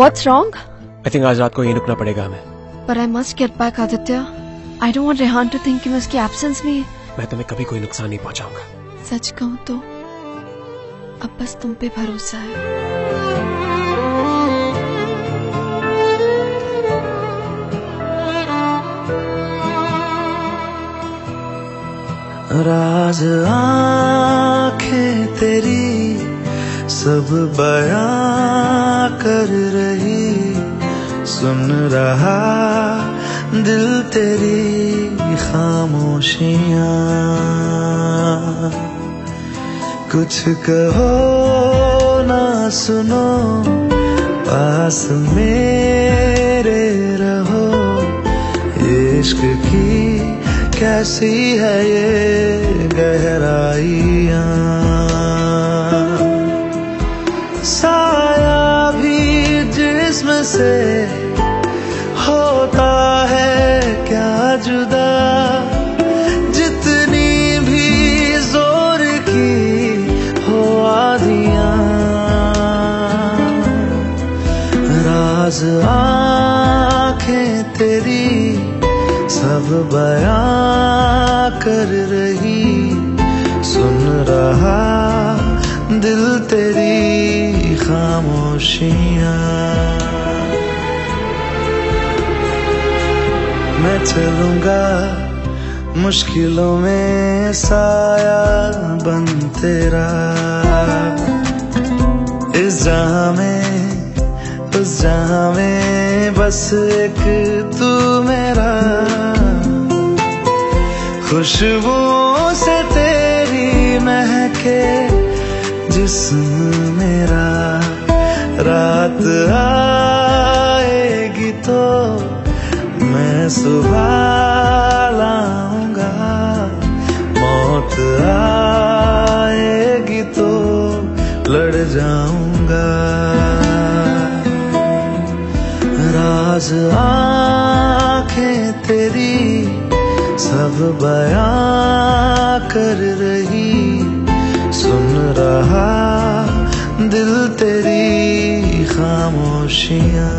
What's wrong? I think आज रात को यहीं रुकना पड़ेगा हमें But I must get back, Aditya. I don't want Rehan to think कि मैं उसकी absence में मैं तुम्हें कभी कोई नुकसान नहीं पहुंचाऊँगा सच कहूँ तो अब बस तुम पे भरोसा है राज आँखें तेरी सब बयां कर रही। सुन रहा दिल तेरी खामोशियाँ। कुछ कहो ना सुनो, पास मेरे रहो। इश्क की कैसी है ये साया भी जिस्म से होता है क्या जुदा? जितनी भी ज़ोर की हो आधियाँ, राज आँखें तेरी सब बयां कर रही। सुन रहा दिल तेरी। खामोशियाँ मैं चलूँगा मुश्किलों में साया बन तेरा इस जहाँ में उस जहाँ में बस एक तू मेरा खुशबुओं से तेरी महके जिस्म रात आएगी तो मैं सुबह लाऊँगा। मौत आएगी तो लड़ जाऊँगा। राज आँखें तेरी सब बयां कर रही दिल तेरी खामोशियाँ।